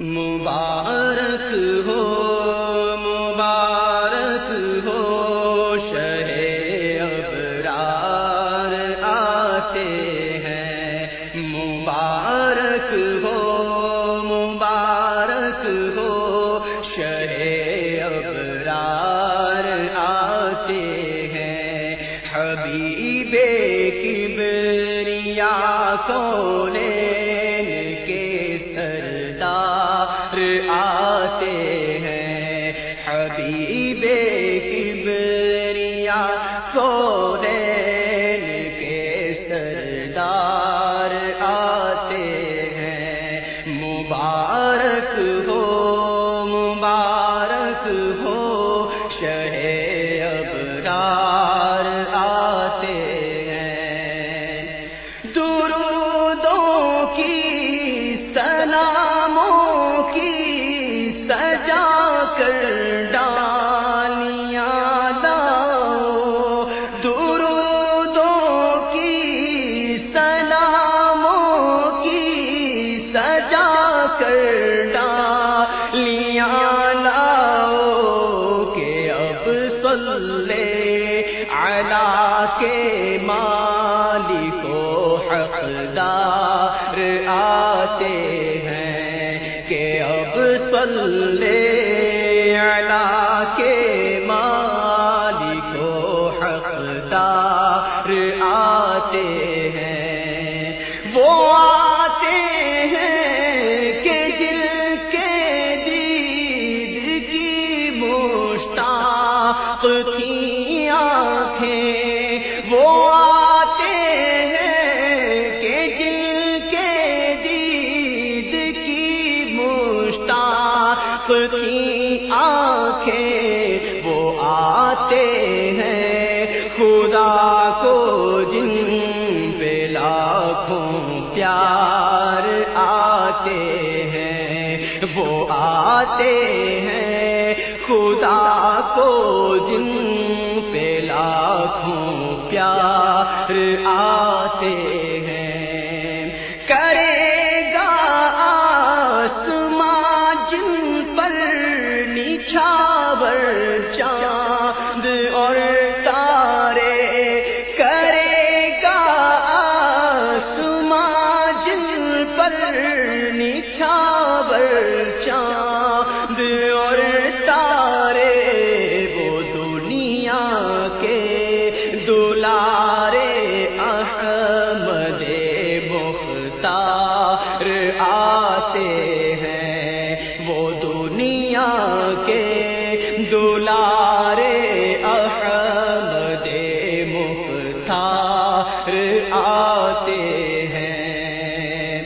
مبارک ہو مبارک ہو شہ ابرار آتے ہیں۔ مبارک ہو مبارک ہو شہ ابرار آتے ہیں۔ حبیب کبریا کو مبارک آتے ہیں کہ اب صلی علا کے مالک و حقدار آتے ہیں۔ وہ آتے ہیں کہ دل کے دید کی مشتاق کی کی آنکھیں وہ آتے ہیں۔ خدا کو جن پہ لاکھوں پیار آتے ہیں، وہ آتے ہیں۔ خدا کو جن پہ لاکھوں پیار آتے ہیں آتے ہیں۔ وہ دنیا کے دلارے احمد مختار آتے ہیں۔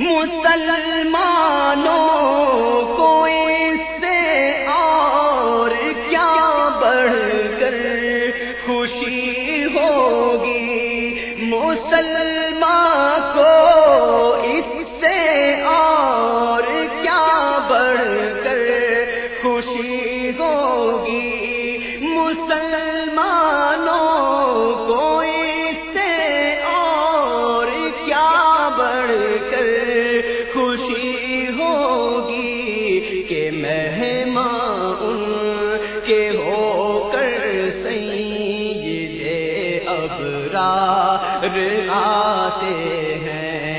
مسلمانوں کو اس سے اور کیا بڑھ کر خوشی ہوگی؟ مسلمان خوشی ہوگی۔ مسلمانوں کو اس سے اور کیا بڑھ کر خوشی ہوگی کہ مہمان ان کے ہو کر سید ابرار آتے ہیں۔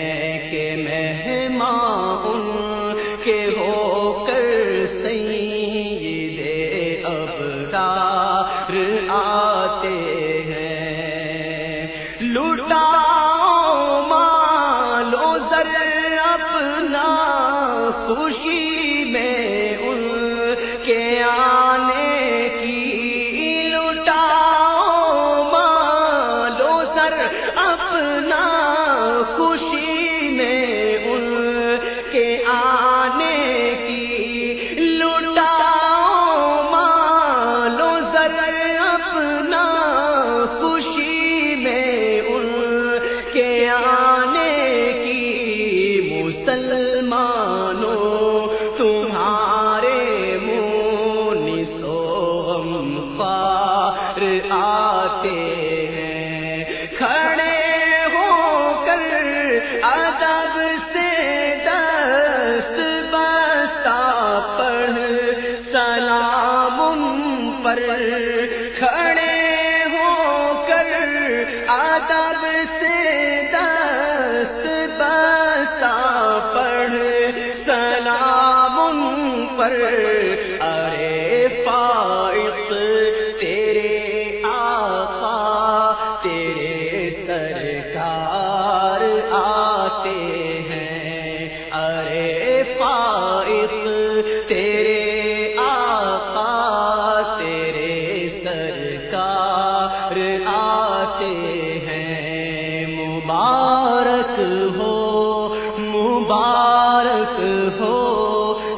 آتے آتے ہیں۔ کھڑے ہو کر ادب سے دست بتا پڑھ، سلام پر۔ کھڑے ہو کر ادب سے دست بتا پڑھ، سلام پر۔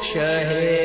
شہر